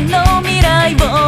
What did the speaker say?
の未来を